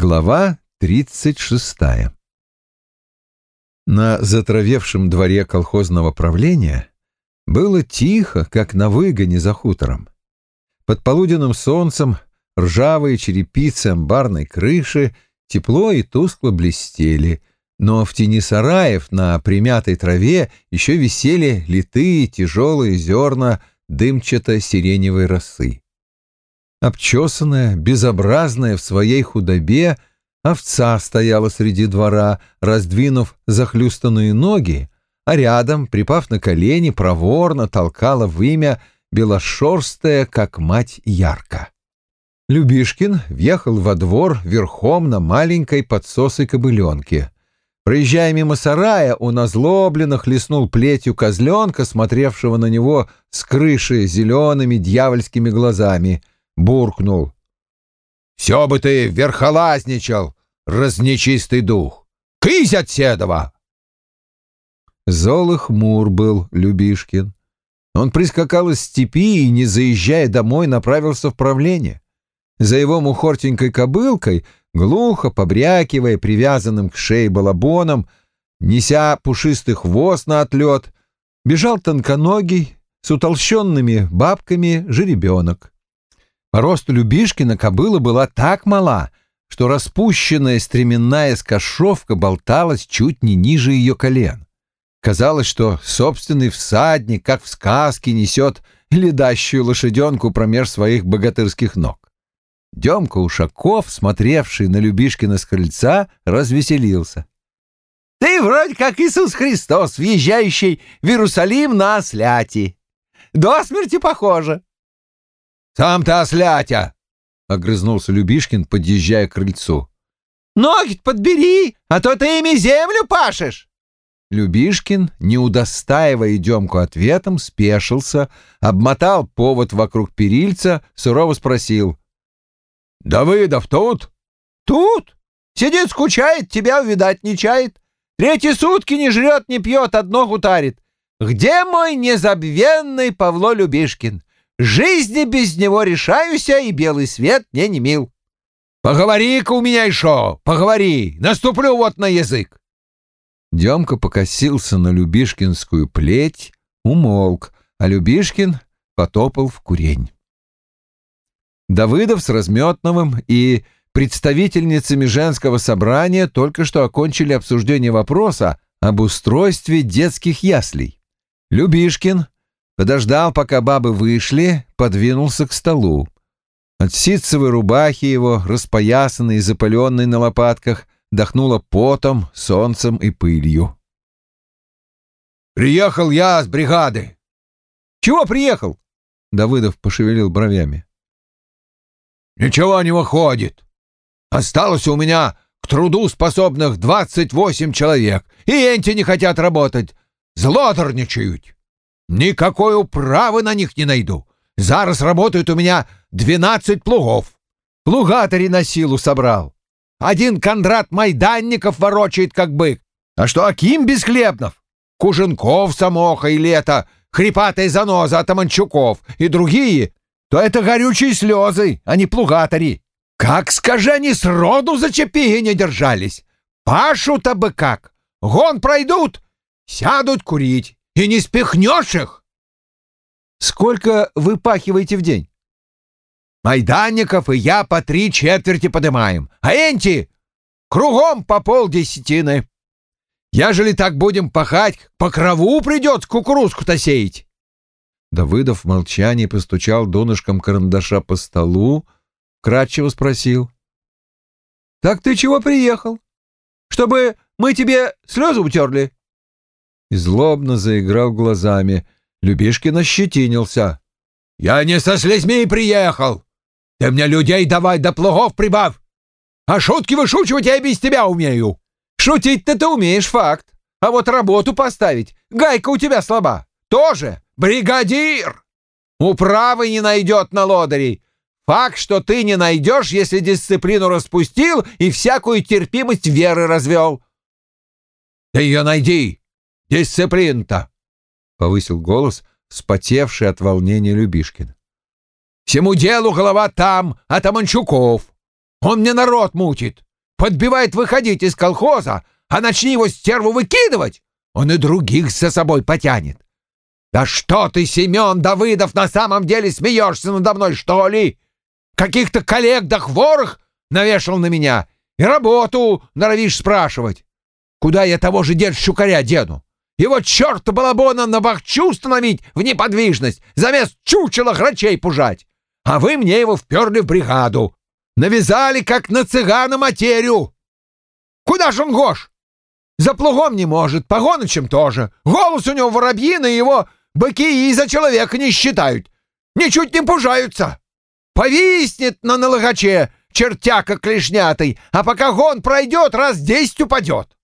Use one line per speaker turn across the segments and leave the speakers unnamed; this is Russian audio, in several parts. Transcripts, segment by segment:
Глава тридцать шестая На затравевшем дворе колхозного правления было тихо, как на выгоне за хутором. Под полуденным солнцем ржавые черепицы амбарной крыши тепло и тускло блестели, но в тени сараев на примятой траве еще висели литые тяжелые зерна дымчато-сиреневой росы. Обчесанная, безобразная в своей худобе, овца стояла среди двора, раздвинув захлюстанные ноги, а рядом, припав на колени, проворно толкала в имя белошерстая, как мать, ярко. Любишкин въехал во двор верхом на маленькой подсосой кобыленке. Проезжая мимо сарая, он озлобленно хлестнул плетью козленка, смотревшего на него с крыши зелеными дьявольскими глазами — буркнул. «Все бы ты верхолазничал, разнечистый дух! Кысь от седова!» Зол и хмур был Любишкин. Он прискакал из степи и, не заезжая домой, направился в правление. За его мухортенькой кобылкой, глухо побрякивая привязанным к шее балабоном, неся пушистый хвост на отлет, бежал тонконогий, с утолщенными бабками жеребенок. По росту Любишкина кобыла была так мала, что распущенная стременная скошовка болталась чуть не ниже ее колен. Казалось, что собственный всадник, как в сказке, несет ледащую лошаденку промеж своих богатырских ног. Демка Ушаков, смотревший на Любишкина с крыльца, развеселился. «Ты вроде как Иисус Христос, въезжающий в Иерусалим на осляте. До смерти похоже».
«Сам-то ослятя!» — огрызнулся Любишкин, подъезжая к крыльцу.
«Ноги подбери, а то ты ими землю пашешь!»
Любишкин, не удостаивая Демку ответом, спешился, обмотал повод вокруг перильца, сурово спросил.
«Давыдов тут?»
«Тут? Сидит, скучает, тебя увидать не чает. Третьи сутки не жрет, не пьет, одно гутарит. Где мой незабвенный Павло Любишкин? Жизни без него решаюся, и белый свет мне не мил.
Поговори-ка у меня еще, поговори, наступлю вот на язык.
Демка покосился на Любишкинскую плеть, умолк, а Любишкин потопал в курень. Давыдов с Разметновым и представительницами женского собрания только что окончили обсуждение вопроса об устройстве детских яслей. Любишкин подождал, пока бабы вышли, подвинулся к столу. От ситцевой рубахи его, распоясанной и запаленной на лопатках, дохнуло потом, солнцем и пылью.
«Приехал я с бригады!»
«Чего приехал?» — Давыдов пошевелил бровями.
«Ничего не выходит. Осталось у меня к труду способных двадцать восемь человек, и энти не хотят работать, злодорничают. Никакой управы на них не найду. Зараз работают у меня двенадцать плугов. Плугатори на силу собрал. Один Кондрат Майданников ворочает, как бык. А что Аким Бесхлебнов? Куженков, Самоха и Лето, Хрипатая Заноза, Атаманчуков и другие, то это горючие слезы, а не плугатори. Как, скажи, они сроду за чепиги не держались. Пашу-то бы как. Гон пройдут, сядут курить. И не спихнешь их.
Сколько вы пахиваете в день?
Майданников и я по три четверти подымаем, а энти кругом по полдесятины. Ежели так будем пахать, по крову придется кукурузку-то сеять.
Давыдов в молчании постучал донышком карандаша по столу, кратчево спросил. — Так ты чего приехал? Чтобы мы тебе слезы утерли? И злобно заиграл глазами. Любишкин ощетинился.
«Я не со слезьми приехал! Ты мне людей давай до плугов прибавь! А шутки вышучивать я без тебя умею!»
«Шутить-то ты умеешь, факт! А вот работу поставить, гайка у тебя слаба! Тоже бригадир! Управы не найдет на лодырей! Факт, что ты не найдешь, если дисциплину распустил и всякую терпимость веры развел!»
«Ты ее найди! Дисциплин-то!» — повысил голос, вспотевший от волнения Любишкин. «Всему делу голова там, а Таманчуков. Он мне народ мутит.
подбивает выходить из колхоза, а начни его стерву выкидывать, он и других за собой потянет. Да что ты, Семен Давыдов, на самом деле смеешься надо мной, что ли? Каких-то коллег да хворых навешал на меня и работу норовишь спрашивать. Куда я того же дед Щукаря дену? Его черта балабона на бахчу установить в неподвижность, замест чучела грачей пужать. А вы мне его вперли в бригаду. Навязали, как на цыгана материю. Куда ж он гош? За плугом не может, погоночем тоже. Голос у него воробьиный, его быки и за человека не считают. Ничуть не пужаются. Повиснет на налагаче чертяка клешнятый, а пока гон пройдет, раз десять упадет.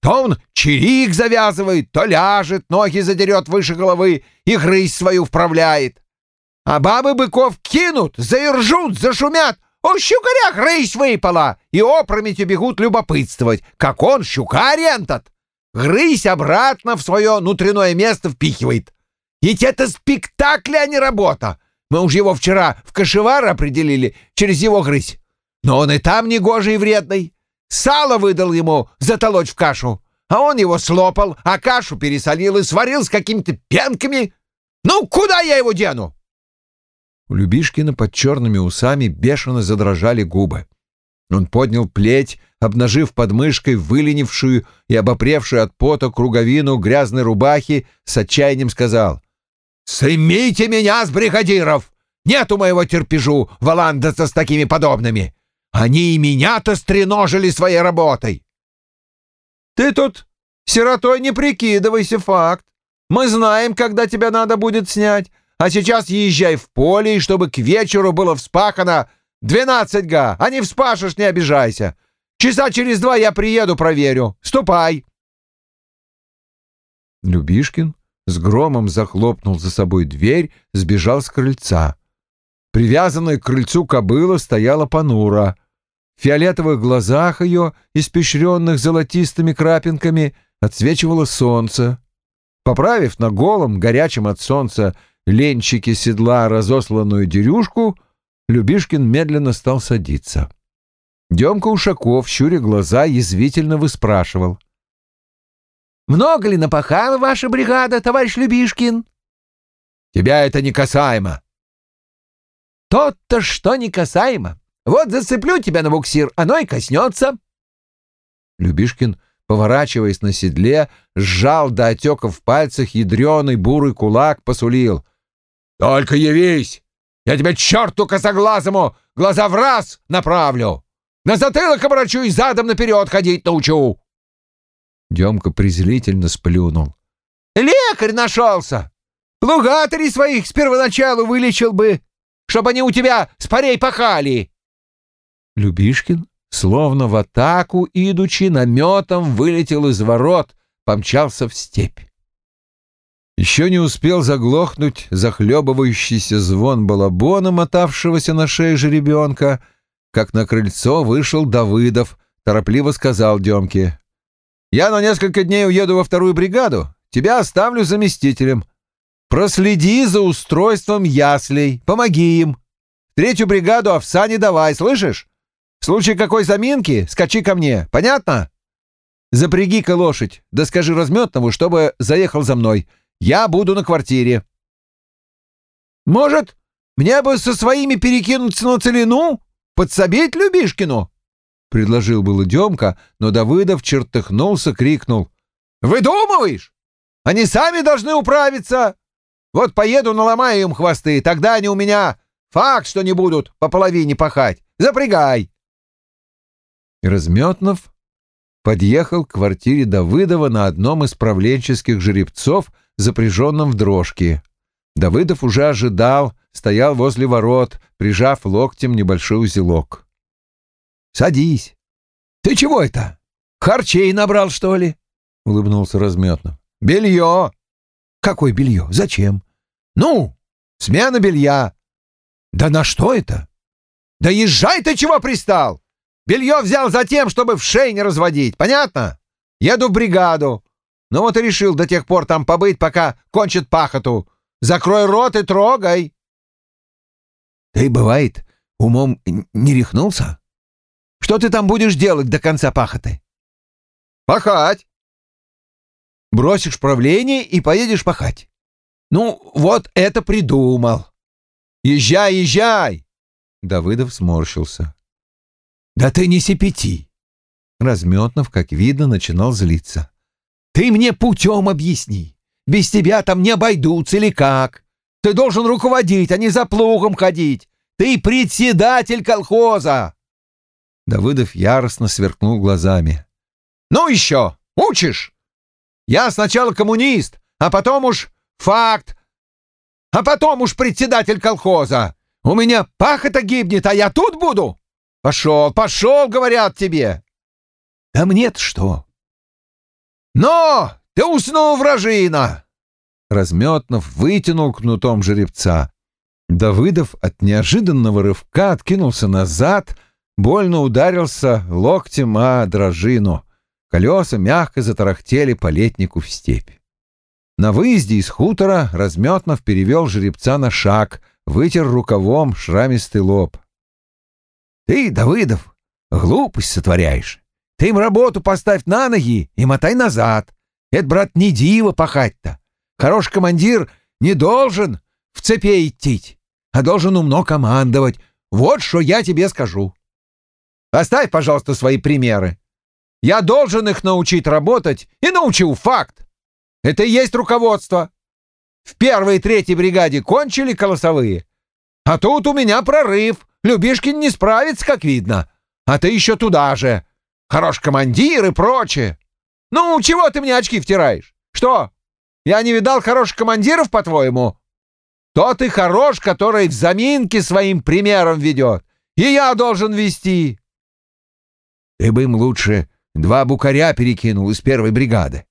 То он чирик завязывает, то ляжет, ноги задерет выше головы и грызь свою вправляет. А бабы быков кинут, заиржут, зашумят. У щукаря грызь выпала, и опрометью бегут любопытствовать, как он, щукарь этот, грызь обратно в свое внутреннее место впихивает. Ведь это спектакль, а не работа. Мы уж его вчера в кошевар определили через его грызь. Но он и там негожий и вредный. Сало выдал ему затолочь в кашу, а он его слопал, а кашу пересолил и сварил с какими-то пенками. Ну, куда я его дену?
У Любишкина под черными усами бешено задрожали губы. Он поднял плеть, обнажив под мышкой выленившую и обопревшую от пота круговину грязной рубахи, с отчаянием сказал «Сымите меня с бригадиров! Нету моего терпежу валандаться с такими подобными! Они и меня-то стреножили своей работой.
Ты тут сиротой не прикидывайся, факт. Мы знаем, когда тебя надо будет снять. А сейчас езжай в поле, и чтобы к вечеру было вспахано двенадцать га. А не вспашешь, не обижайся. Часа через два я приеду, проверю. Ступай.
Любишкин с громом захлопнул за собой дверь, сбежал с крыльца. Привязанная к крыльцу кобыла стояла понуро. В фиолетовых глазах ее, испещренных золотистыми крапинками, отсвечивало солнце. Поправив на голом, горячем от солнца, ленчике седла разосланную дерюшку, Любишкин медленно стал садиться. Демка Ушаков, щуря глаза, язвительно выспрашивал.
«Много ли напахала ваша бригада, товарищ Любишкин?»
«Тебя это не касаемо».
«Тот-то что не касаемо. Вот зацеплю тебя на буксир, оно и коснется.
Любишкин, поворачиваясь на седле, сжал до отеков в пальцах ядреный бурый кулак, посулил.
«Только явись! Я тебя черту косоглазому глаза в раз направлю! На затылок обрачу и задом наперед ходить научу!»
Демка презрительно сплюнул.
«Лекарь нашелся! Плугатырей своих с первоначалу вылечил бы, чтобы они у тебя с парей пахали!»
Любишкин, словно в атаку идучи, наметом вылетел из ворот, помчался в степь. Еще не успел заглохнуть захлебывающийся звон балабона, мотавшегося на шее жеребенка, как на крыльцо вышел Давыдов, торопливо сказал Демке. «Я на несколько дней уеду во вторую бригаду, тебя оставлю заместителем. Проследи за устройством яслей, помоги им. Третью бригаду овса не давай, слышишь? В случае какой заминки скачи ко мне, понятно? Запряги-ка лошадь, да скажи разметному, чтобы заехал за мной. Я буду на квартире.
Может, мне бы со своими перекинуться на целину? Подсобить Любишкину?
Предложил было Демка, но Давыдов чертыхнулся, крикнул.
«Выдумываешь? Они сами должны управиться. Вот поеду, наломаю им хвосты, тогда они у меня факт, что не будут по половине пахать. Запрягай!»
Разметнов подъехал к квартире Давыдова на одном из правленческих жеребцов, запряженном в дрожки. Давыдов уже ожидал, стоял возле ворот, прижав локтем небольшой узелок.
«Садись. Ты чего это? Харчей набрал, что ли?» — улыбнулся Разметнов. «Белье». «Какое белье? Зачем?» «Ну, смена белья». «Да на что это?» «Да езжай ты чего пристал? Белье взял за тем, чтобы в шей не разводить, понятно? Еду в бригаду. Ну вот и решил до тех пор там побыть, пока кончит пахоту. Закрой рот и трогай. Ты, бывает, умом не рехнулся? Что ты там будешь делать до конца пахоты? Пахать. Бросишь правление и поедешь пахать. Ну, вот это придумал. Езжай, езжай. Давыдов сморщился. Да ты не сепети. Разметнов, как видно, начинал злиться. Ты мне путем объясни. Без тебя там не обойдутся или как? Ты должен руководить, а не за плугом ходить. Ты председатель колхоза!» Давыдов яростно сверкнул глазами. «Ну еще! Учишь? Я сначала коммунист, а потом уж факт, а потом уж председатель колхоза. У меня пахота гибнет, а я тут буду? Пошел, пошел, говорят тебе!» «Да мне-то что?» «Но! Ты уснул, вражина!» Разметнов вытянул кнутом жеребца. Давыдов от неожиданного рывка откинулся назад, больно ударился локтем о дрожину. Колеса мягко затарахтели по летнику в степь. На выезде из хутора Разметнов перевел жеребца на шаг, вытер рукавом шрамистый лоб. — Ты, Давыдов, глупость сотворяешь. Ты им работу поставь на ноги и мотай назад. Это, брат, не диво пахать-то. Хороший командир не должен в цепи идти, а должен умно командовать. Вот что я тебе скажу. Оставь, пожалуйста, свои примеры. Я должен их научить работать и научил факт. Это и есть руководство. В первой и третьей бригаде кончили колосовые. А тут у меня прорыв. Любишкин не справится, как видно. А ты еще туда же. Хорош командир и прочее. Ну, чего ты мне очки втираешь? Что, я не видал хороших командиров, по-твоему? Тот и хорош, который в заминке своим примером ведет. И я должен вести. Ты бы им лучше два букаря перекинул из первой бригады.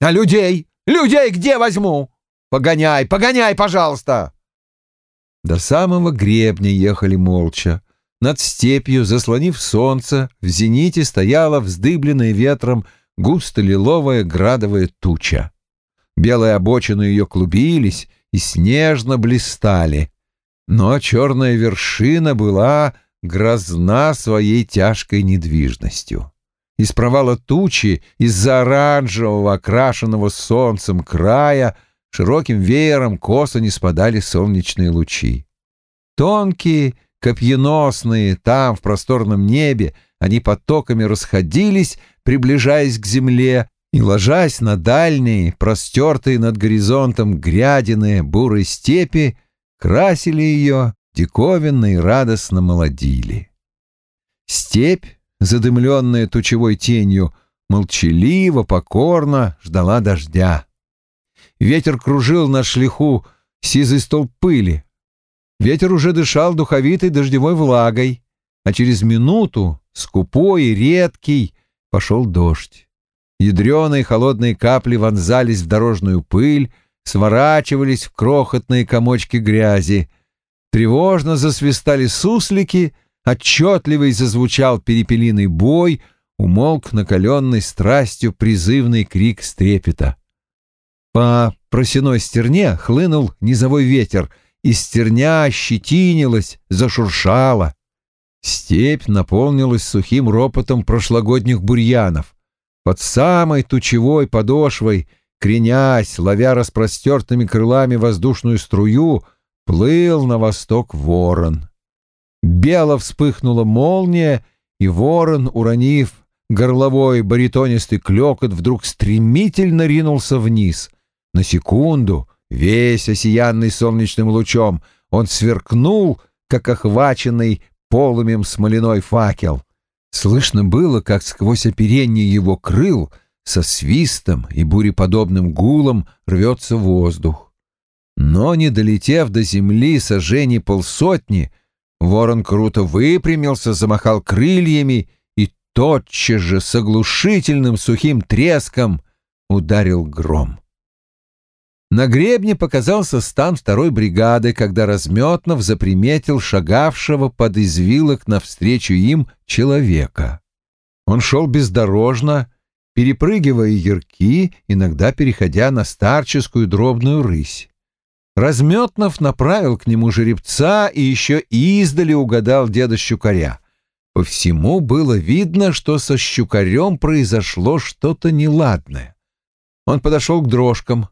А людей? Людей где возьму? Погоняй, погоняй, пожалуйста. До самого гребня ехали молча. Над степью, заслонив солнце, в зените стояла вздыбленная ветром густо-лиловая градовая туча. Белые обочины ее клубились и снежно блистали, но черная вершина была грозна своей тяжкой недвижностью. Из провала тучи, из-за оранжевого, окрашенного солнцем края, широким веером косо не спадали солнечные лучи. Тонкие, копьеносные, там, в просторном небе, они потоками расходились, приближаясь к земле, и, ложась на дальние, простертые над горизонтом грядины бурой степи, красили ее, диковинно и радостно молодили. Степь, задымленная тучевой тенью, молчаливо, покорно ждала дождя. Ветер кружил на шлиху сизый столб пыли. Ветер уже дышал духовитой дождевой влагой, а через минуту, скупой и редкий, пошел дождь. Ядреные холодные капли вонзались в дорожную пыль, сворачивались в крохотные комочки грязи. Тревожно засвистали суслики, отчетливый зазвучал перепелиный бой, умолк накаленной страстью призывный крик стрепета. По просеной стерне хлынул низовой ветер, и стерня ощетинилась, зашуршала. Степь наполнилась сухим ропотом прошлогодних бурьянов. Под самой тучевой подошвой, кренясь, ловя распростертыми крылами воздушную струю, плыл на восток ворон. Бело вспыхнула молния, и ворон, уронив горловой баритонистый клёкот, вдруг стремительно ринулся вниз. На секунду, весь осиянный солнечным лучом, он сверкнул, как охваченный полумем смоляной факел. Слышно было, как сквозь оперение его крыл со свистом и буреподобным гулом рвется воздух. Но, не долетев до земли сожжений полсотни, ворон круто выпрямился, замахал крыльями и тотчас же с оглушительным сухим треском ударил гром. На гребне показался стан второй бригады, когда Разметнов заприметил шагавшего под извилок навстречу им человека. Он шел бездорожно, перепрыгивая ярки, иногда переходя на старческую дробную рысь. Разметнов направил к нему жеребца и еще издали угадал деда Щукаря.
По всему было видно, что со щукарем произошло что-то неладное. Он подошел к дрожкам.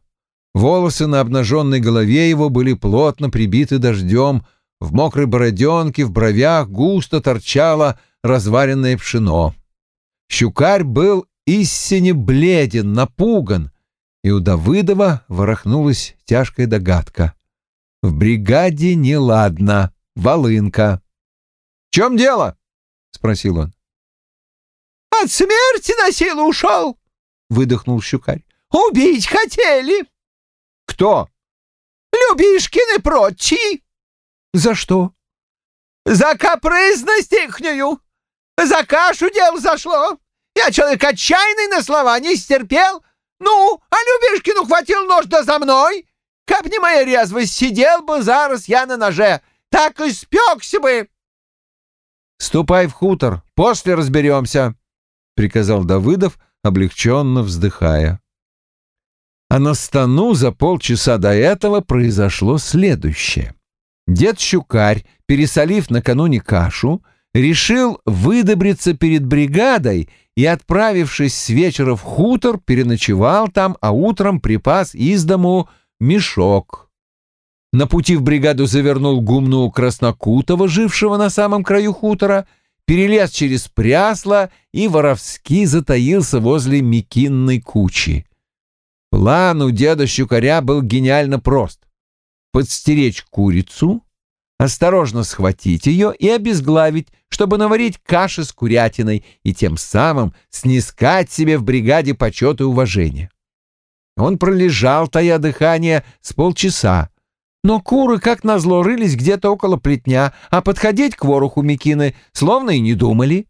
Волосы на обнаженной голове его были плотно прибиты дождем, в мокрой бороденке, в бровях густо торчало разваренное пшено. Щукарь был истине бледен, напуган, и у Давыдова ворохнулась тяжкая догадка. В бригаде неладно, волынка. — В чем дело? — спросил он.
— От смерти на силу ушел, — выдохнул Щукарь. — Убить хотели.
— Кто?
— Любишкины прочие.
— За что?
— За капризность ихнюю. За кашу дело зашло. Я человек отчаянный на слова, не стерпел. Ну, а Любишкину хватил нож да за мной. Как не моя резвость, сидел бы зараз я на ноже. Так и спекся бы.
— Ступай в хутор, после разберемся, — приказал Давыдов, облегченно вздыхая. А на стану за полчаса до этого произошло следующее. Дед Щукарь, пересолив накануне кашу, решил выдобриться перед бригадой и, отправившись с вечера в хутор, переночевал там, а утром припас из дому мешок. На пути в бригаду завернул гумну Краснокутова, жившего на самом краю хутора, перелез через прясло и воровски затаился возле Микинной кучи. План у деда Щукаря был гениально прост. Подстеречь курицу, осторожно схватить ее и обезглавить, чтобы наварить каши с курятиной и тем самым снискать себе в бригаде почет и уважение. Он пролежал, тая дыхание, с полчаса. Но куры, как назло, рылись где-то около плетня, а подходить к вороху Микины словно и не думали.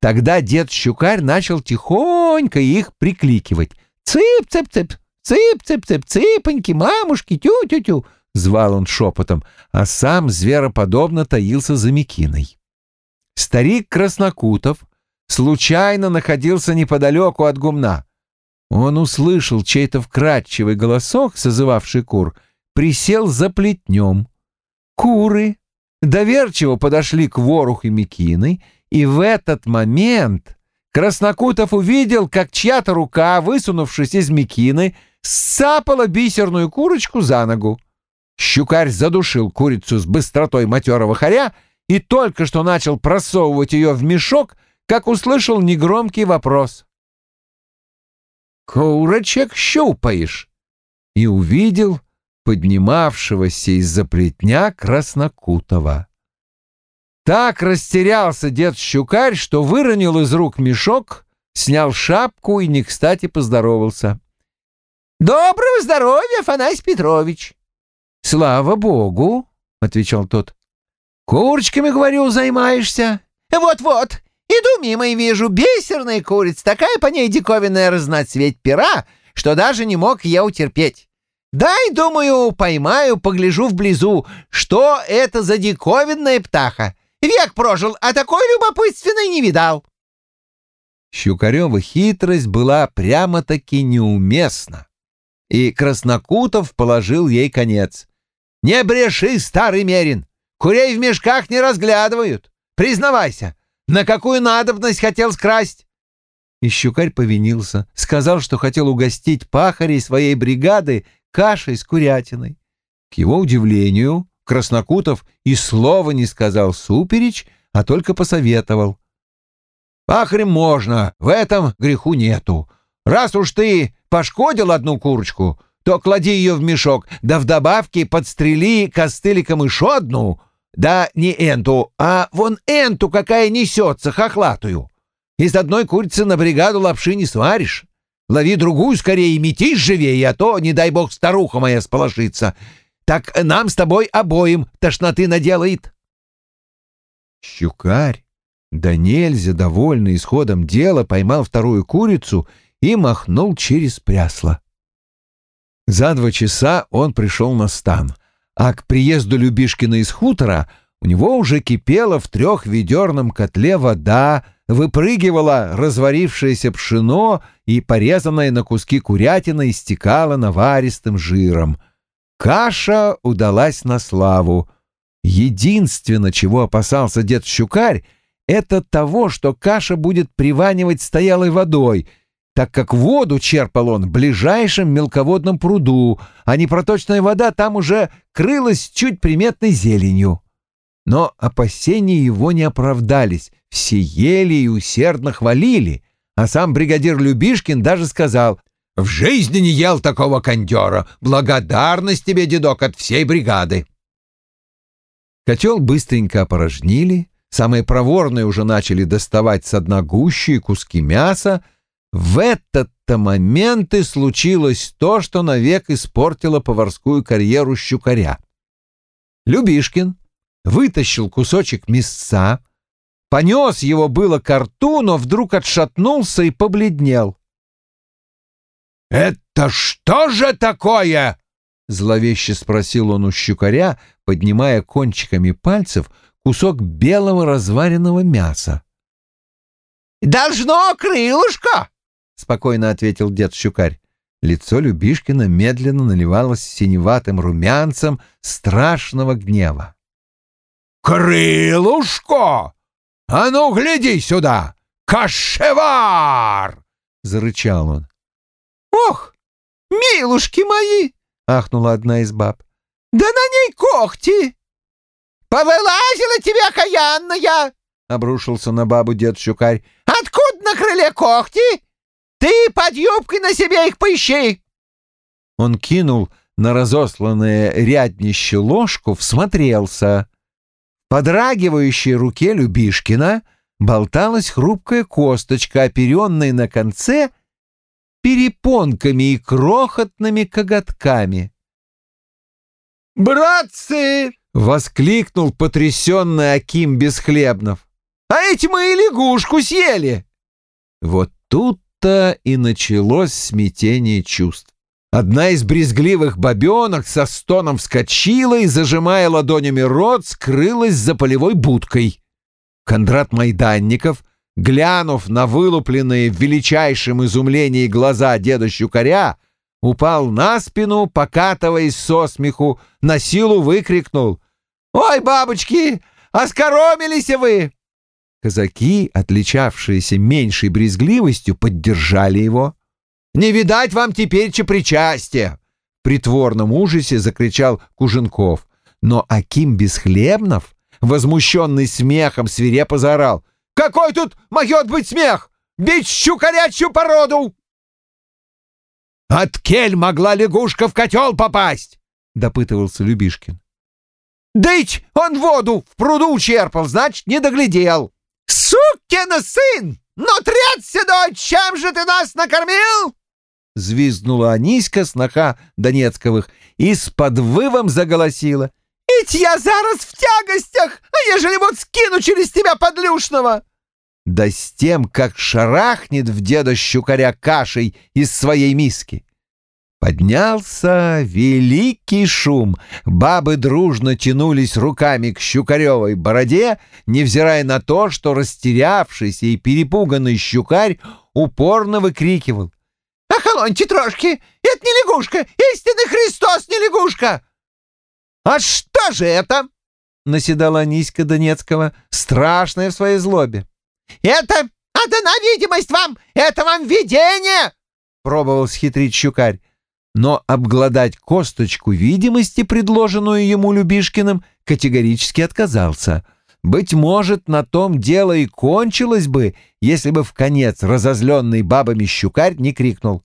Тогда дед Щукарь начал тихонько их прикликивать. «Цып-цып-цып! Цып-цып-цып! Цыпоньки, мамушки, тю-тю-тю!» — звал он шепотом, а сам звероподобно таился за Микиной. Старик Краснокутов случайно находился неподалеку от гумна. Он услышал чей-то вкрадчивый голосок, созывавший кур, присел за плетнем. Куры доверчиво подошли к воруху Микины, и в этот момент Краснокутов увидел, как чья-то рука, высунувшись из Микины, сцапала бисерную курочку за ногу. Щукарь задушил курицу с быстротой матерого хоря и только что начал просовывать ее в мешок, как услышал негромкий вопрос курочек щупаешь?» и увидел поднимавшегося из-за плетня Краснокутова. Так растерялся дед Щукарь, что выронил из рук мешок, снял шапку и не кстати поздоровался.
«Доброго здоровья, Афанасий Петрович!»
«Слава богу!» — отвечал тот. «Курочками, говорю, займаешься?»
«Вот-вот, Иду мимо и вижу бисерная курица, такая по ней диковинная разноцветь пера, что даже не мог я утерпеть. Дай, думаю, поймаю, погляжу вблизу, что это за диковинная птаха. Век прожил, а такой любопытственной не видал.
Щукарева хитрость была прямо-таки неуместна, и Краснокутов положил ей конец. «Не бреши, старый мерин! Курей в мешках не разглядывают! Признавайся, на какую надобность хотел скрасть?» И щукарь повинился, сказал, что хотел угостить пахарей своей бригады кашей с курятиной. К его удивлению, Краснокутов и слова не сказал суперечь, а только посоветовал. «Пахарем можно, в этом греху нету. Раз уж ты пошкодил одну курочку, то клади ее в мешок, да в добавке подстрели костыликом еще одну, да не энту, а вон энту, какая несется, хохлатую. Из одной курицы на бригаду лапши не сваришь. Лови другую скорее и метись живее, а то, не дай бог, старуха моя сполошится. Так нам с тобой обоим тошноты наделает. Щукарь, да нельзя, довольный исходом дела, поймал вторую курицу и махнул через прясло. За два часа он пришел на стан а к приезду Любишкина из хутора у него уже кипела в трехведерном котле вода, выпрыгивало разварившееся пшено и порезанное на куски курятина истекало наваристым жиром. Каша удалась на славу. Единственное, чего опасался дед Щукарь, это того, что каша будет приванивать стоялой водой, так как воду черпал он в ближайшем мелководном пруду, а непроточная вода там уже крылась чуть приметной зеленью. Но опасения его не оправдались, все ели и усердно хвалили, а сам бригадир Любишкин даже сказал «В жизни не ел такого кондера! Благодарность тебе, дедок, от всей бригады!» Котел быстренько опорожнили, самые проворные уже начали доставать с дна гущи куски мяса. В этот-то момент и случилось то, что навек испортило поварскую карьеру щукаря. Любишкин вытащил кусочек мясца, понес его было к рту, но вдруг отшатнулся и побледнел.
«Это что же такое?» — зловеще спросил он у щукаря, поднимая кончиками пальцев кусок белого разваренного мяса.
«Должно крылышко!» — спокойно ответил дед Щукарь.
Лицо Любишкина медленно наливалось синеватым румянцем страшного гнева.
«Крылушко! А ну, гляди сюда! Кашевар!» — зарычал он.
«Ох, милушки мои!» — ахнула одна из баб. «Да на ней когти!» «Повылазила тебе окаянная!» — обрушился на бабу дед Щукарь. «Откуда на крыле когти? Ты под юбкой на себе их поищи!»
Он кинул на разосланное ряднище ложку, всмотрелся подрагивающей руке Любишкина болталась хрупкая косточка, оперенная на конце перепонками и крохотными коготками.
«Братцы!» — воскликнул потрясенный Аким Бесхлебнов. «А эти мы и лягушку съели!»
Вот тут-то и началось смятение чувств. Одна из брезгливых бабенок со стоном вскочила и, зажимая ладонями рот, скрылась за полевой будкой. Кондрат Майданников, глянув на вылупленные в величайшем изумлении глаза деда Щукаря, упал на спину, покатываясь со смеху, на силу выкрикнул «Ой, бабочки, оскоромились вы!» Казаки, отличавшиеся меньшей брезгливостью, поддержали его. Не видать вам теперь причастия!» В притворном ужасе закричал Куженков. Но Аким Бесхлебнов, возмущенный смехом, свирепо заорал. «Какой тут могет быть смех? Бить щукарячью породу!» «От кель могла лягушка в котел попасть!» — допытывался Любишкин. «Дыть он воду в пруду черпал, значит, не доглядел!»
«Сукина сын! Ну, трясся, дочь, чем же ты нас накормил?»
— звизгнула Аниська, сноха Донецковых, и с подвывом заголосила.
«Ить я зараз в тягостях, а ежели вот скину через тебя подлюшного!»
Да с тем, как шарахнет в деда щукаря кашей из своей миски. Поднялся великий шум. Бабы дружно тянулись руками к щукаревой бороде, невзирая на то, что растерявшийся и перепуганный щукарь упорно выкрикивал.
Охолоньте трошки! Это не лягушка! Истинный Христос не лягушка!» «А что же это?» — наседала Аниська Донецкого, страшная в своей злобе. «Это отдана видимость вам! Это вам видение!» — пробовал схитрить щукарь.
Но обглодать косточку видимости, предложенную ему Любишкиным, категорически отказался. Быть может, на том дело и кончилось бы, если бы в конец разозленный бабами щукарь не крикнул.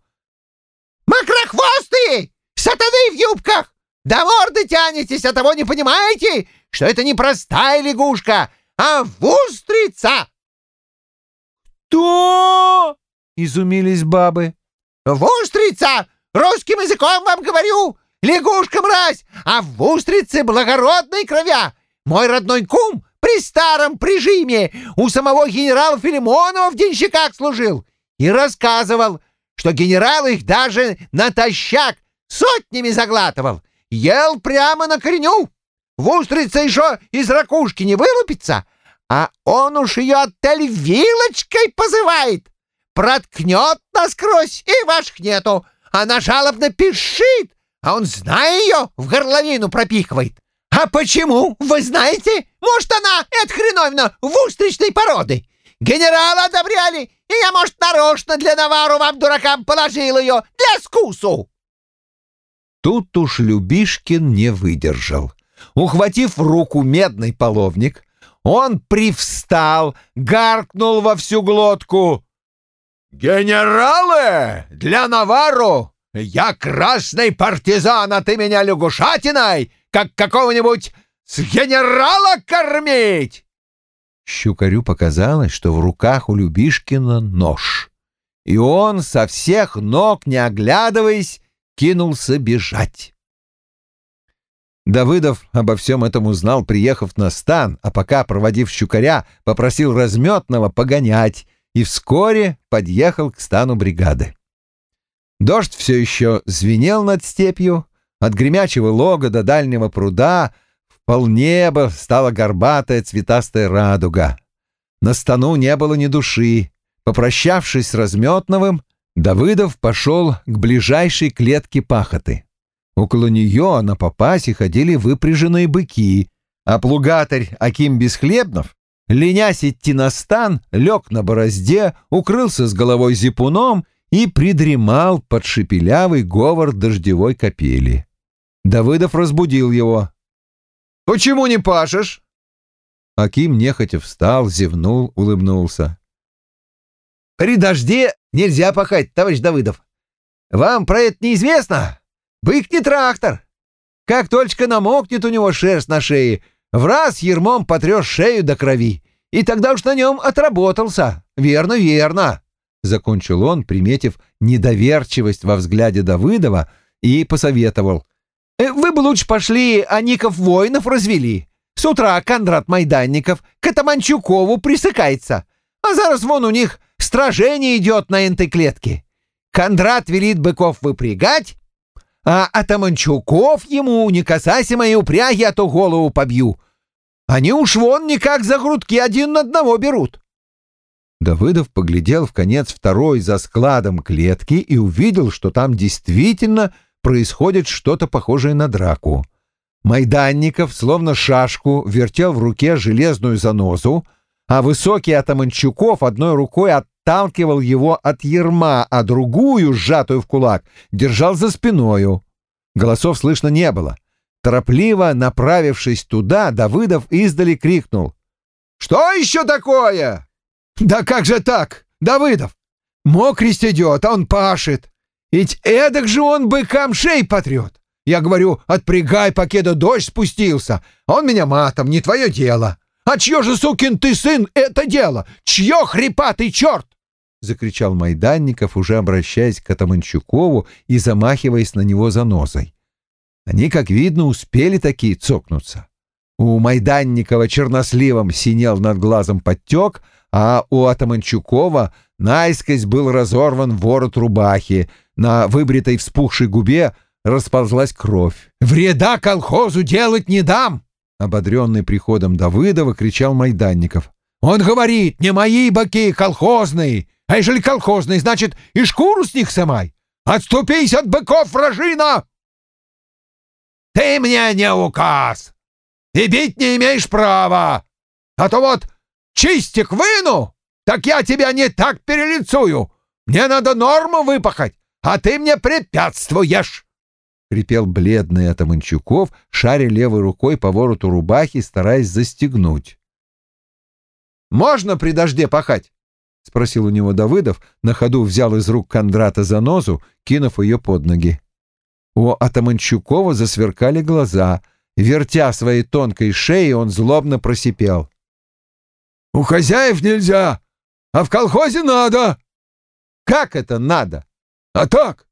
«Макрохвостые! Сатаны в юбках! До морды тянетесь, а того не понимаете, что это не простая лягушка, а вустрица!»
«Кто?» — изумились бабы.
«Вустрица! Русским языком вам говорю! Лягушка-мразь, а в устрице благородной кровя! Мой родной кум при старом прижиме у самого генерала Филимонова в денщиках служил и рассказывал, что генерал их даже натощак сотнями заглатывал, ел прямо на корню. В устрице еще из ракушки не вылупится, а он уж ее оттель вилочкой позывает. Проткнет насквозь, и ваших нету. Она жалобно пишит, а он, зная ее, в горловину пропихивает. «А почему? Вы знаете? Может, она, эта хреновина, в устричной породы? Генерала одобряли, и я, может, нарочно для Навару вам, дуракам, положил ее для скусу!»
Тут уж Любишкин не выдержал. Ухватив в руку медный половник, он привстал, гаркнул во всю глотку. «Генералы! Для Навару! Я красный партизан, а ты меня лягушатиной, как какого-нибудь с генерала кормить!» Щукарю показалось, что в руках у Любишкина нож, и он со всех ног, не оглядываясь, кинулся бежать. Давыдов обо всем этом узнал, приехав на стан, а пока, проводив щукаря, попросил разметного погонять и вскоре подъехал к стану бригады. Дождь все еще звенел над степью, от гремячего лога до дальнего пруда в полнеба стала горбатая цветастая радуга. На стану не было ни души. Попрощавшись с Разметновым, Давыдов пошел к ближайшей клетке пахоты. Около нее на попасе ходили выпряженные быки, а плугатарь Аким Бесхлебнов, ленясь идти на стан, лег на борозде, укрылся с головой зипуном и придремал под шепелявый говор дождевой капели. Давыдов разбудил его. «Почему не пашешь?» Аким нехотя встал, зевнул, улыбнулся. «При дожде нельзя пахать, товарищ Давыдов. Вам про это неизвестно?» Бык не трактор. Как только намокнет у него шерсть на шее, в раз ермом потрешь шею до крови, и тогда уж на нем отработался. Верно, верно. Закончил он, приметив недоверчивость во взгляде Давыдова, и посоветовал. «Э, «Вы бы лучше пошли, а Ников воинов развели. С утра Кондрат Майданников к Атаманчукову присыкается, а зараз вон у них стражение идет на энтой клетке. Кондрат велит быков выпрягать, а Атаманчуков ему не касайся моей упряги, а то голову побью. Они уж вон никак за грудки один на одного берут. Давыдов поглядел в конец второй за складом клетки и увидел, что там действительно происходит что-то похожее на драку. Майданников, словно шашку, вертел в руке железную занозу, а высокий Атаманчуков одной рукой отталкивал его от ерма, а другую, сжатую в кулак, держал за спиною. Голосов слышно не было. Торопливо направившись туда, Давыдов издали крикнул. «Что еще такое?» «Да как же так, Давыдов? Мокресть идет, а он пашет. Ведь эдак же он быкам шей потрет. Я говорю, отпрягай, покеда дождь спустился. Он меня матом, не твое дело. А чье же, сукин ты сын, это дело? Чье хрипатый черт? — закричал Майданников, уже обращаясь к Атаманчукову и замахиваясь на него занозой. Они, как видно, успели такие цокнуться. У Майданникова черносливом синел над глазом подтек, а у Атаманчукова наискось был разорван ворот рубахи, на выбритой вспухшей губе расползлась кровь. «Вреда колхозу делать не дам!» Ободренный приходом Давыдова кричал Майданников. «Он говорит, не мои баки, колхозные! А ежели колхозный, значит, и шкуру с них самай. Отступись от быков, вражина!» «Ты мне не указ! И бить не имеешь права! А то вот чистик выну, так я тебя не так перелицую! Мне надо норму выпахать, а ты мне препятствуешь!» — хрипел бледный Атаманчуков, шаря левой рукой по вороту рубахи, стараясь застегнуть. «Можно при дожде пахать?» — спросил у него Давыдов, на ходу взял из рук Кондрата занозу, кинув ее под ноги. У Атаманчукова засверкали глаза. Вертя своей тонкой шеей, он злобно просипел. «У хозяев нельзя, а в колхозе надо!» «Как это надо?» «А так,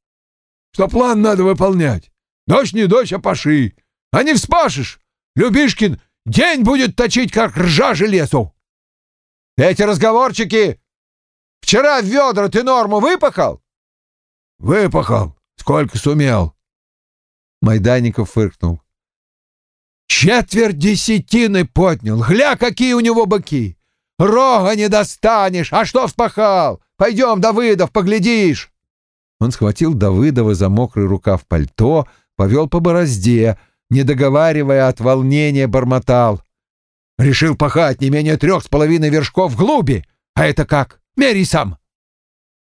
что план надо выполнять. Дождь не дождь, а паши. А не вспашешь, Любишкин день будет точить, как ржа железу!» «Эти разговорчики Вчера в ведра ты норму выпахал? Выпахал, сколько сумел. Майданников фыркнул. Четверть десятины поднял. Гля, какие у него быки. Рога не достанешь. А что вспахал? Пойдем, Давыдов, поглядишь. Он схватил Давыдова за мокрый рукав пальто, повел по борозде, не договаривая от волнения, бормотал. «Решил пахать не менее трех с половиной вершков глуби. А это как? Меряй сам!»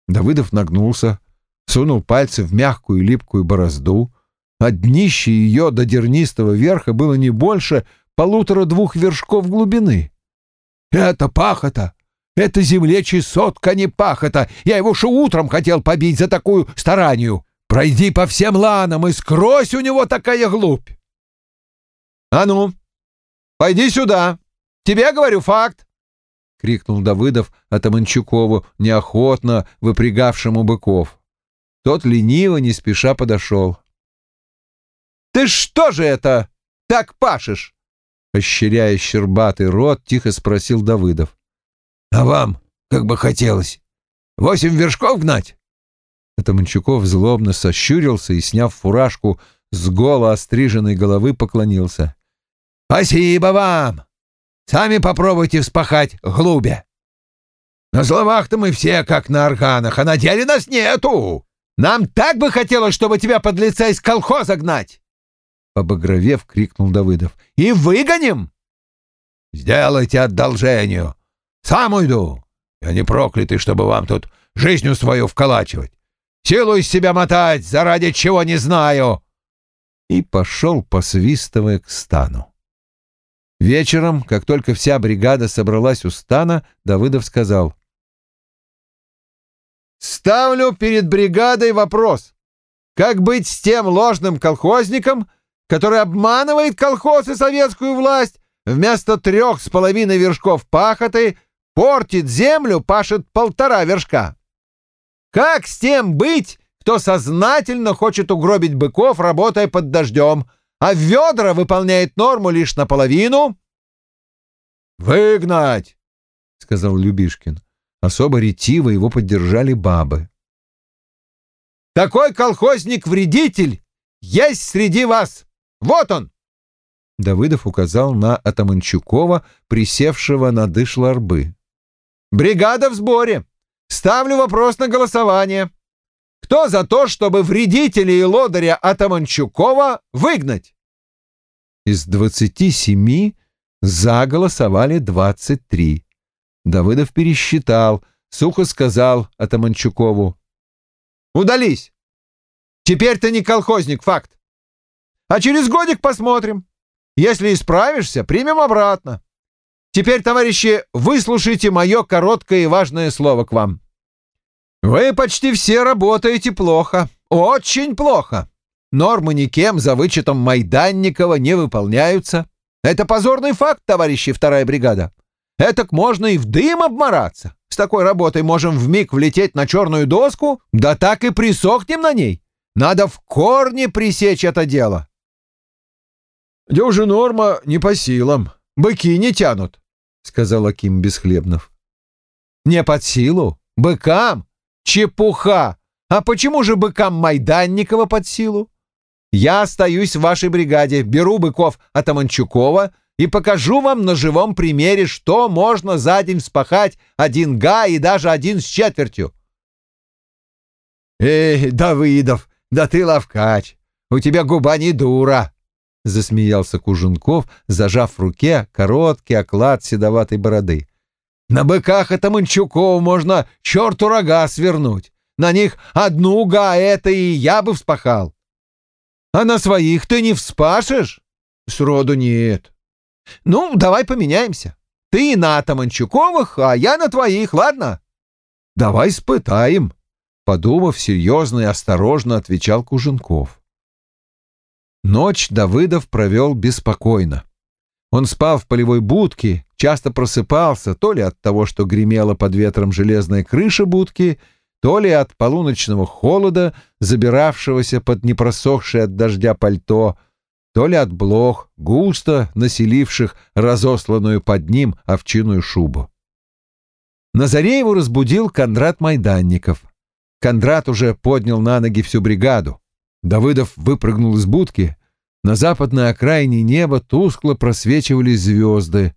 Давыдов нагнулся, сунул пальцы в мягкую липкую борозду. От днища ее до дернистого верха было не больше полутора-двух вершков глубины. «Это пахота! Это землечий сотка, не пахота! Я его шо утром хотел побить за такую старанию! Пройди по всем ланам и скрозь у него такая глубь!» «А ну, пойди сюда! Тебе говорю факт!» — крикнул Давыдов Атаманчукову, неохотно выпрягавшему быков. Тот лениво, не спеша подошел. «Ты что же это так пашешь?» Ощеряя щербатый рот, тихо спросил Давыдов. «А вам как бы хотелось? Восемь вершков гнать?» Атаманчуков злобно сощурился и, сняв фуражку с голо остриженной головы, поклонился. «Спасибо вам! Сами попробуйте вспахать глубя. На словах-то мы все как на органах, а на деле нас нету. Нам так бы хотелось, чтобы тебя под лица из колхоза гнать!» Побагровев, крикнул Давыдов. «И выгоним!» «Сделайте одолжению! Сам уйду! Я не проклятый, чтобы вам тут жизнью свою вколачивать! Силу из себя мотать, заради чего не знаю!» И пошел, посвистывая к стану. Вечером, как только вся бригада собралась у стана, Давыдов сказал. «Ставлю перед бригадой вопрос. Как быть с тем ложным колхозником, который обманывает колхоз и советскую власть, вместо трех с половиной вершков пахоты портит землю, пашет полтора вершка? Как с тем быть, кто сознательно хочет угробить быков, работая под дождем, а ведра выполняет норму лишь наполовину. «Выгнать!» — сказал Любишкин. Особо ретиво его поддержали бабы. «Такой колхозник-вредитель есть среди вас! Вот он!» Давыдов указал на Атаманчукова, присевшего на дыш ларбы. «Бригада в сборе! Ставлю вопрос на голосование!» Кто за то, чтобы вредителей и лодыря Атаманчукова выгнать? Из двадцати семи за голосовали двадцать три. Давыдов пересчитал, сухо сказал Атаманчукову. «Удались! Теперь ты не колхозник, факт. А через годик посмотрим. Если исправишься, примем обратно. Теперь, товарищи, выслушайте мое короткое и важное слово к вам. Вы почти все работаете плохо, очень плохо. Нормы никем за вычетом Майданникова не выполняются. Это позорный факт, товарищи вторая бригада. Этак можно и в дым обмораться. С такой работой можем вмиг влететь на черную доску, да так и присохнем на ней. Надо в корне пресечь это дело. Дюжа норма не по силам. Быки не тянут, — сказал Аким Бесхлебнов. Не под силу. Быкам Чепуха! А почему же быкам Майданникова под силу? Я остаюсь в вашей бригаде, беру быков от Аманчукова и покажу вам на живом примере, что можно за день вспахать один га и даже один с четвертью. Эй, Давыдов, да ты ловкач, у тебя губа не дура, — засмеялся Кужунков, зажав в руке короткий оклад седоватой бороды. На быках это Манчукова можно черту рога свернуть. На них одну га это и я бы вспахал. А на своих ты не вспашешь? Сроду нет. Ну, давай поменяемся. Ты на Таманчуковых, а я на твоих, ладно? Давай испытаем. Подумав, серьезно и осторожно отвечал Куженков. Ночь Давыдов провел беспокойно. Он спал в полевой будке, часто просыпался то ли от того, что гремела под ветром железная крыша будки, то ли от полуночного холода, забиравшегося под непросохшее от дождя пальто, то ли от блох, густо населивших разосланную под ним овчиную шубу. На заре его разбудил Кондрат Майданников. Кондрат уже поднял на ноги всю бригаду. Давыдов выпрыгнул из будки, на западной окраине неба тускло просвечивали звезды.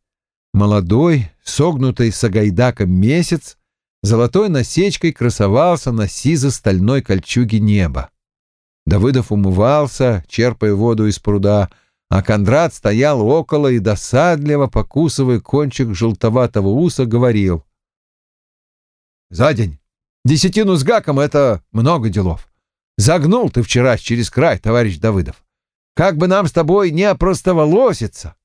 Молодой, согнутый сагайдаком месяц, золотой насечкой красовался на сизо-стальной кольчуге неба. Давыдов умывался, черпая воду из пруда,
а Кондрат стоял около и досадливо, покусывая кончик желтоватого уса, говорил. «За день десятину с гаком — это много делов. Загнул ты вчера через край, товарищ Давыдов. Как бы нам с тобой не опростоволоситься!»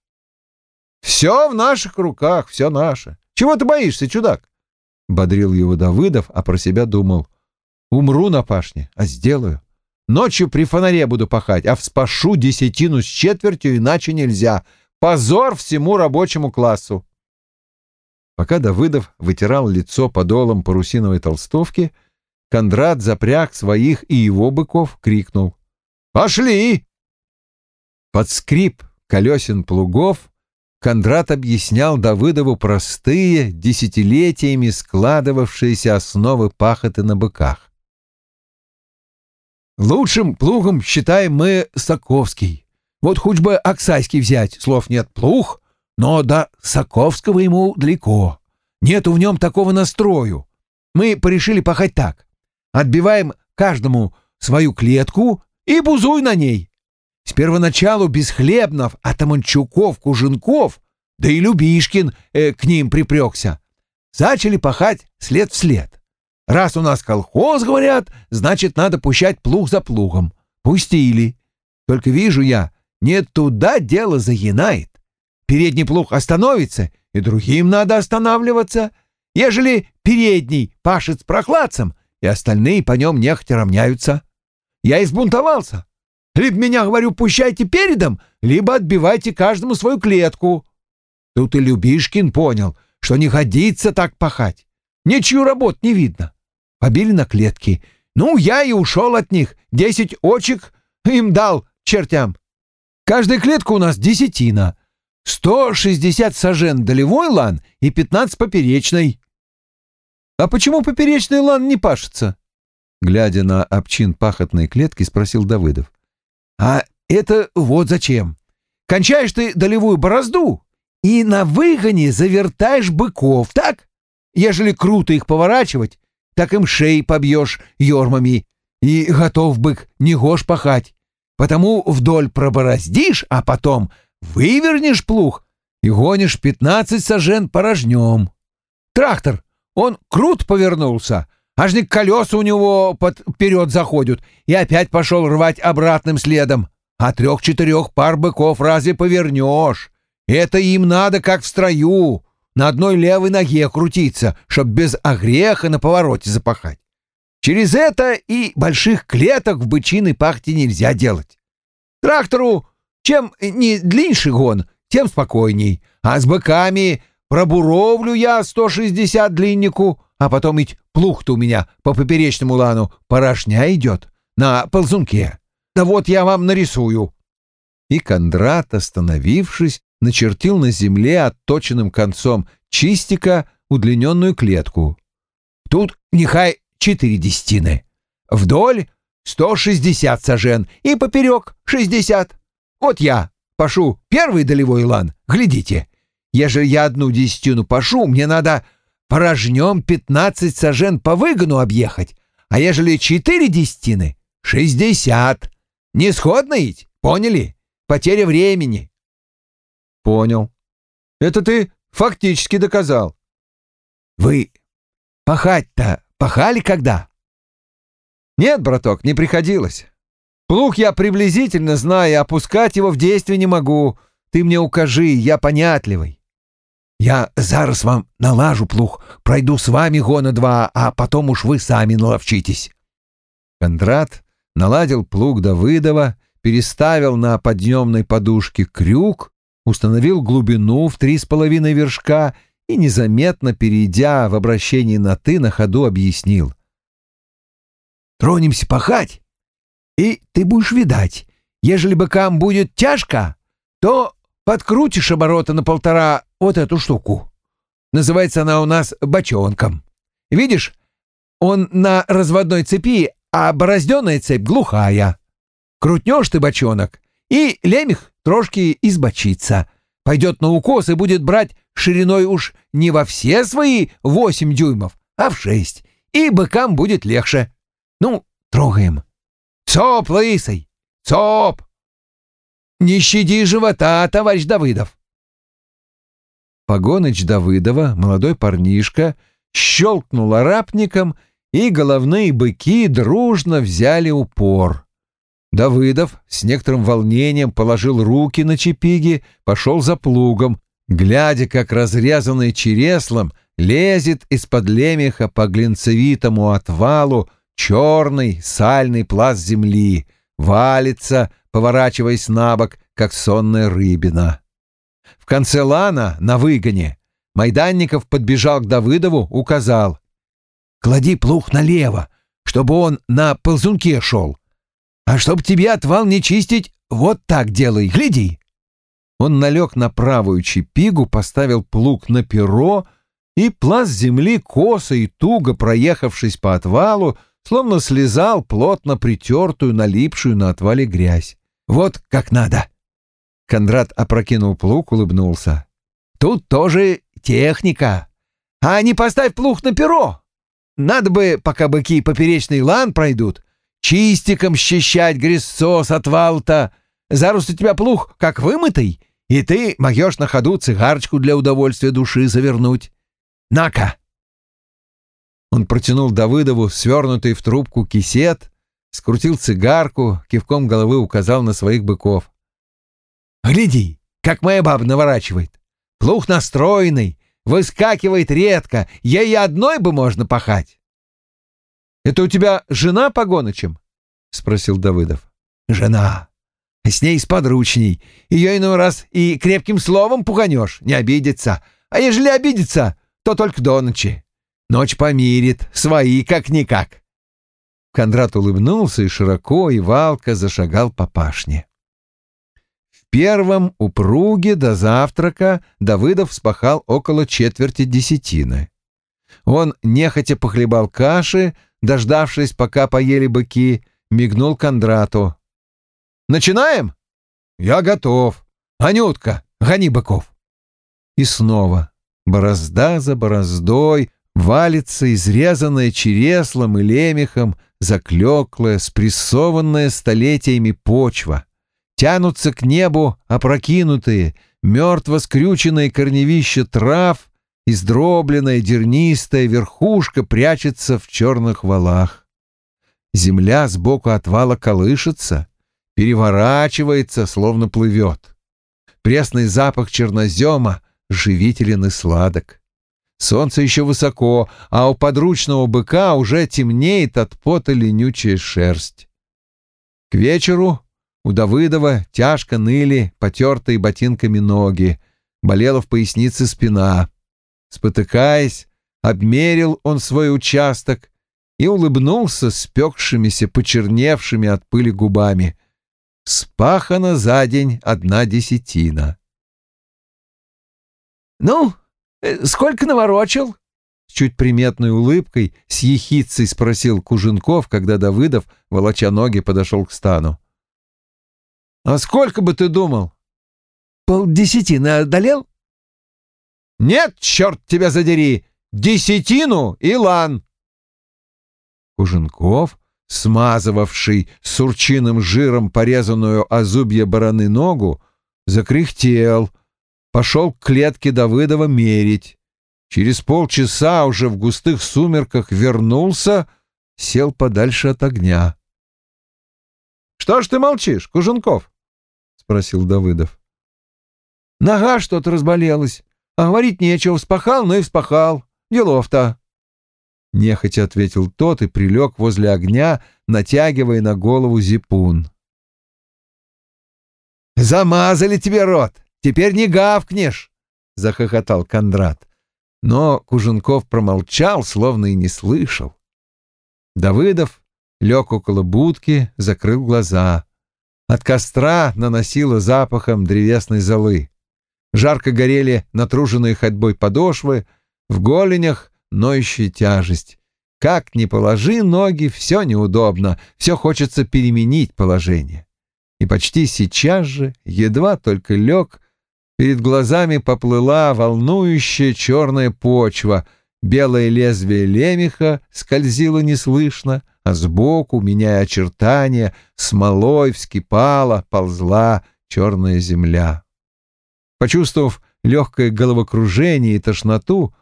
«Все в наших руках, все наше. Чего ты боишься, чудак?» Бодрил его Давыдов, а про себя думал. «Умру на пашне, а сделаю. Ночью при фонаре буду пахать, а вспашу десятину с четвертью, иначе нельзя. Позор всему рабочему классу. Пока Давыдов вытирал лицо подолом парусиновой толстовки, Кондрат запряг своих и его быков, крикнул. «Пошли!» Под скрип колесен плугов Кондрат объяснял Давыдову простые, десятилетиями складывавшиеся основы пахоты на быках. Лучшим плугом считаем мы Соковский. Вот хоть бы Оксайский взять, слов нет плуг, но до Соковского ему далеко. Нету в нем такого настрою. Мы порешили пахать так. Отбиваем каждому свою клетку и бузуй на ней. С первоначалу без хлебнов, а Таманчуков, Куженков, да и Любишкин э, к ним припрекся. Начали пахать след в след. Раз у нас колхоз, говорят, значит, надо пущать плуг за плугом. Пустили. Только вижу я, не туда дело загинает. Передний плуг остановится, и другим надо останавливаться. Ежели передний пашет с прохладцем, и остальные по нем нехотя равняются. Я избунтовался. Либо меня, говорю, пущайте передом, либо отбивайте каждому свою клетку. Тут и Любишкин понял, что не годится так пахать. Ничью работ не видно побили на клетки. Ну, я и ушел от них. Десять очков им дал чертям. Каждая клетка у нас десятина. Сто шестьдесят сажен долевой лан и пятнадцать поперечный. А почему поперечный лан не пашется? Глядя на обчин пахотной клетки, спросил Давыдов. А это вот зачем. Кончаешь ты долевую борозду и на выгоне завертаешь быков, так? Ежели круто их поворачивать, так им шеи побьешь ёрмами, и готов бык не гож пахать. Потому вдоль пробороздишь, а потом вывернешь плуг и гонишь пятнадцать сажен порожнем. Трактор, он крут повернулся, аж не колеса у него под вперед заходят, и опять пошел рвать обратным следом. А трех-четырех пар быков разве повернешь? Это им надо как в строю, на одной левой ноге крутиться, чтоб без огреха на повороте запахать. Через это и больших клеток в бычиной пахте нельзя делать. Трактору чем не длиннее гон, тем спокойней. А с быками пробуровлю я 160 длиннику, а потом ведь плух-то у меня по поперечному лану порожня идет на ползунке. Да вот я вам нарисую. И Кондрат, остановившись, начертил на земле отточенным концом чистика удлиненную клетку. Тут нехай четыре десятины. Вдоль сто шестьдесят сажен и поперек шестьдесят. Вот я пашу первый долевой лан, глядите. Ежели я одну десятину пашу, мне надо порожнем пятнадцать сажен по выгону объехать, а ежели четыре десятины — шестьдесят. Не сходно ведь, поняли? Потеря времени. Понял. Это ты фактически доказал. Вы пахать-то пахали когда? Нет, браток, не приходилось. Плуг я приблизительно знаю, опускать его в действие не могу. Ты мне укажи, я понятливый. Я зараз вам налажу плуг, пройду с вами гона два, а потом уж вы сами наловчитесь. Кондрат наладил плуг Давыдова, переставил на подъемной подушке крюк установил глубину в три с половиной вершка и, незаметно перейдя в обращении на «ты», на ходу объяснил. «Тронемся пахать, и ты будешь видать, ежели быкам будет тяжко, то подкрутишь оборота на полтора вот эту штуку. Называется она у нас бочонком. Видишь, он на разводной цепи, а борозденная цепь глухая. Крутнешь ты бочонок, и лемех трошки избочится. Пойдет на укос и будет брать шириной уж не во все свои восемь дюймов, а в шесть. И быкам будет легче. Ну, трогаем. Цоп, лысый, цоп!
Не щади живота, товарищ Давыдов. Погоныч Давыдова, молодой парнишка, щелкнул арапником, и головные быки дружно взяли упор. Давыдов с некоторым волнением положил руки на чепиги, пошел за плугом, глядя, как разрезанный череслом лезет из-под лемеха по глинцевитому отвалу черный сальный пласт земли, валится, поворачиваясь на бок, как сонная рыбина. В конце лана, на выгоне, Майданников подбежал к Давыдову, указал. «Клади плуг налево, чтобы он на ползунке шел. А чтоб тебе отвал не чистить, вот так делай, гляди!» Он налег на правую чепигу, поставил плуг на перо, и пласт земли, косо и туго проехавшись по отвалу, словно слезал плотно притертую, налипшую на отвале грязь. «Вот как надо!» Кондрат опрокинул плуг, улыбнулся. «Тут тоже техника. А не поставь плуг на перо. Надо бы, пока быки поперечный лан пройдут, чистиком счищать грязцо с отвал-то. Зарус у тебя плуг как вымытый, и ты могешь на ходу цигарочку для удовольствия души завернуть. На-ка!» Он протянул Давыдову свернутый в трубку кисет, скрутил цигарку, кивком головы указал на своих быков. «Гляди, как моя баба наворачивает. Плух настроенный, выскакивает редко, ей одной бы можно пахать». «Это у тебя жена погоночем?» — спросил Давыдов. «Жена. С ней сподручней. Ее иной раз и крепким словом пуганешь, не обидится. А ежели обидится, то только до ночи. Ночь помирит, свои как-никак». Кондрат улыбнулся и широко, и валко зашагал по пашне. В первом упруге до завтрака Давыдов спахал около четверти десятины. Он нехотя похлебал каши, дождавшись, пока поели быки, мигнул Кондрату. «Начинаем?» «Я готов. Анютка, гони быков». И снова Борозда за бороздой валится изрезанная череслом и лемехом, заклеклая, спрессованная столетиями почва. Тянутся к небу опрокинутые, мертво скрюченные корневища трав, издробленная дернистая верхушка прячется в черных валах. Земля сбоку отвала колышется, переворачивается, словно плывет. Пресный запах чернозема живителен и сладок. Солнце еще высоко, а у подручного быка уже темнеет от пота ленючая шерсть. К вечеру у Давыдова тяжко ныли потертые ботинками ноги, болела в пояснице спина. Спотыкаясь, обмерил он свой участок и улыбнулся спекшимися, почерневшими от пыли губами. Спахана за день одна десятина. «Ну, сколько наворочил?» С чуть приметной улыбкой, с ехицей спросил Куженков, когда Давыдов, волоча ноги, подошел к стану. «А сколько бы ты думал?» «Полдесятины одолел?» «Нет, черт тебя задери! Десятину и лан!» Куженков, смазывавший сурчиным жиром порезанную о зубья бараны ногу, закряхтел — пошел к клетке Давыдова мерить. Через полчаса уже в густых сумерках вернулся, сел подальше от огня. — Что ж ты молчишь, Куженков? — спросил Давыдов. — Нога что-то разболелась, а говорить нечего, вспахал, ну и вспахал. Делов-то. Нехотя ответил тот и прилег возле огня, натягивая на голову зипун. «Замазали тебе рот!» Теперь не гавкнешь!» — захохотал Кондрат. Но Куженков промолчал, словно и не слышал. Давыдов лег около будки, закрыл глаза. От костра наносило запахом древесной золы. Жарко горели натруженные ходьбой подошвы, в голенях ноющая тяжесть. Как ни положи ноги, все неудобно, все хочется переменить положение. И почти сейчас же, едва только лег, Перед глазами поплыла волнующая черная почва, белое лезвие лемеха скользило неслышно, а сбоку, меняя очертания, смолой вскипала, ползла
черная земля. Почувствовав легкое головокружение и тошноту,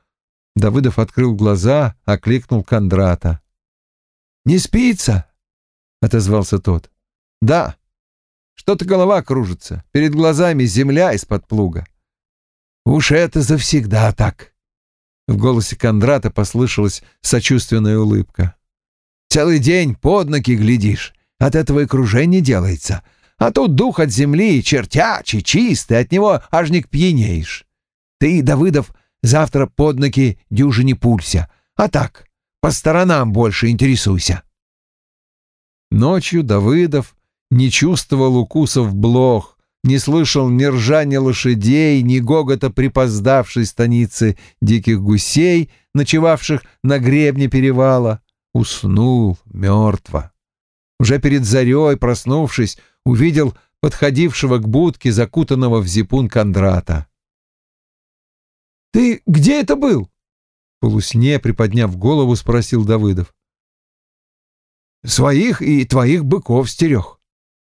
Давыдов открыл глаза, окликнул Кондрата. «Не спится?» — отозвался тот. «Да. Что-то голова кружится. Перед глазами земля из-под плуга». «Уж это завсегда так!» В голосе Кондрата послышалась сочувственная улыбка. «Целый день под ноги глядишь. От этого и кружение делается. А тут дух от земли, чертячий, чистый, от него аж не пьянеешь. Ты, Давыдов, завтра под ноги дюжи не пулься, а так, по сторонам больше интересуйся. Ночью Давыдов не чувствовал укусов блох, не слышал ни ржания лошадей, ни гогота припоздавшей станицы диких гусей, ночевавших на гребне перевала. Уснул мертво. Уже перед зарей, проснувшись, увидел подходившего к будке, закутанного в зипун Кондрата. «Ты где это был?» Полусне, приподняв голову, спросил Давыдов. «Своих и твоих быков стерег.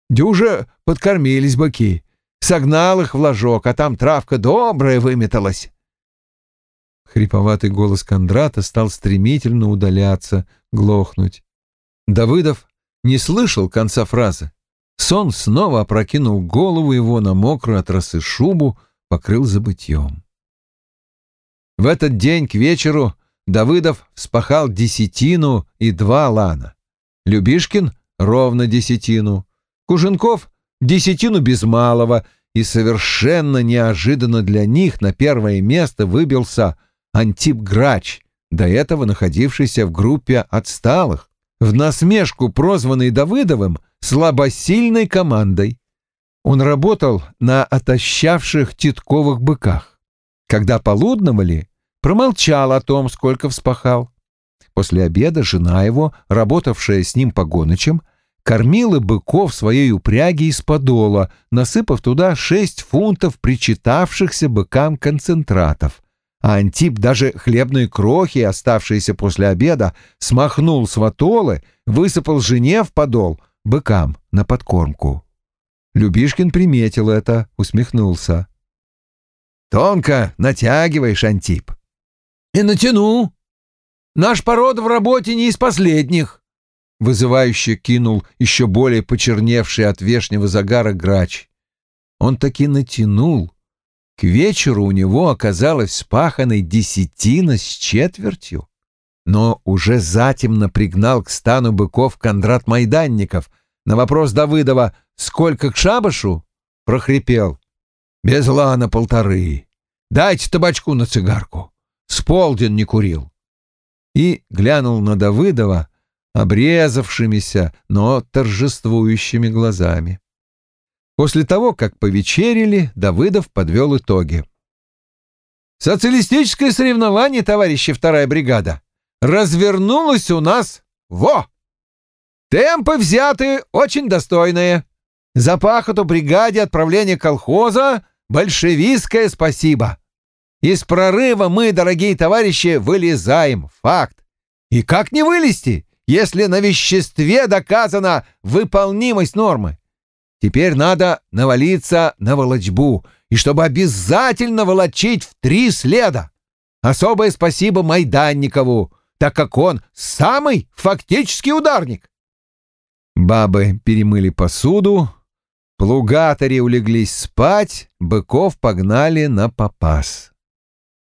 Дюже подкормились быки. Согнал их в ложок, а там травка добрая выметалась». Хриповатый голос Кондрата стал стремительно удаляться, глохнуть. Давыдов не слышал конца фразы. Сон снова опрокинул голову его на мокрую от шубу, покрыл забытьем. В этот день к вечеру Давыдов вспахал десятину и два лана. Любишкин — ровно десятину. Куженков — десятину без малого, и совершенно неожиданно для них на первое место выбился Антип Грач, до этого находившийся в группе отсталых, в насмешку прозванный Давыдовым слабосильной командой. Он работал на отощавших титковых быках. Когда полудновали, промолчал о том, сколько вспахал. После обеда жена его, работавшая с ним погоночем, кормила быков своей упряги из подола, насыпав туда шесть фунтов причитавшихся быкам концентратов, а Антип даже хлебные крохи, оставшиеся после обеда, смахнул с ватолы, высыпал жене в подол, быкам на подкормку. Любишкин приметил это, усмехнулся. «Тонко натягиваешь, Антип». «И натяну. Наш пород в работе не из последних», — вызывающе кинул еще более почерневший от вешнего загара грач. Он таки натянул, к вечеру у него оказалась спаханной десятина с четвертью. Но уже затемно пригнал к стану быков Кондрат Майданников. На вопрос Давыдова «Сколько к шабашу?» прохрипел. «Без лана полторы. Дайте табачку на цигарку. С полдень не курил». И глянул на Давыдова обрезавшимися, но торжествующими глазами. После того, как повечерили, Давыдов подвел итоги. «Социалистическое соревнование, товарищи вторая бригада, развернулось у нас во! Темпы взяты очень достойные. За пахоту бригаде отправления колхоза большевистское спасибо. Из прорыва мы, дорогие товарищи, вылезаем. Факт. И как не вылезти, если на веществе доказана выполнимость нормы? Теперь надо навалиться на волочбу, и чтобы обязательно волочить в три следа. Особое спасибо Майданникову, так как он самый фактический ударник. Бабы перемыли посуду, плугатори улеглись спать, быков погнали на попас.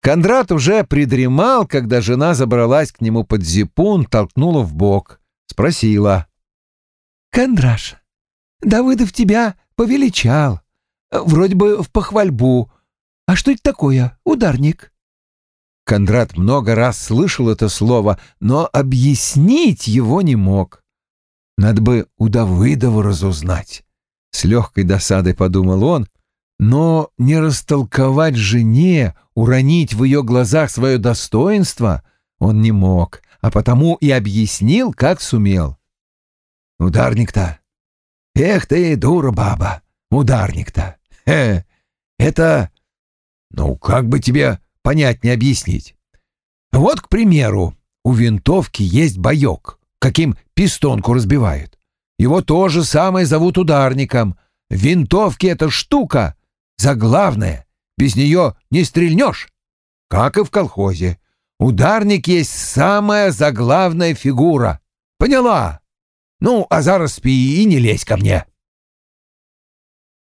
Кондрат уже придремал, когда жена забралась к нему под зипун, толкнула в бок, спросила. «Кондраш, Давыдов тебя повеличал. Вроде бы в похвальбу. А что это такое, ударник?» Кондрат много раз слышал это слово, но объяснить его не мог. Надо бы у Давыдова разузнать. С легкой досадой подумал он, но не растолковать жене, уронить в ее глазах свое достоинство он не мог, а потому и объяснил, как сумел. «Ударник-то Эх ты, дура баба, ударник-то. Хе, это... Ну, как бы тебе понятнее объяснить? Вот, к примеру, у винтовки есть боек, каким пистонку разбивают. Его тоже самое зовут ударником.
Винтовки — эта штука заглавная. Без нее не стрельнешь. Как и в колхозе. Ударник есть самая заглавная фигура. Поняла? Ну, а зараз спи и не лезь ко мне.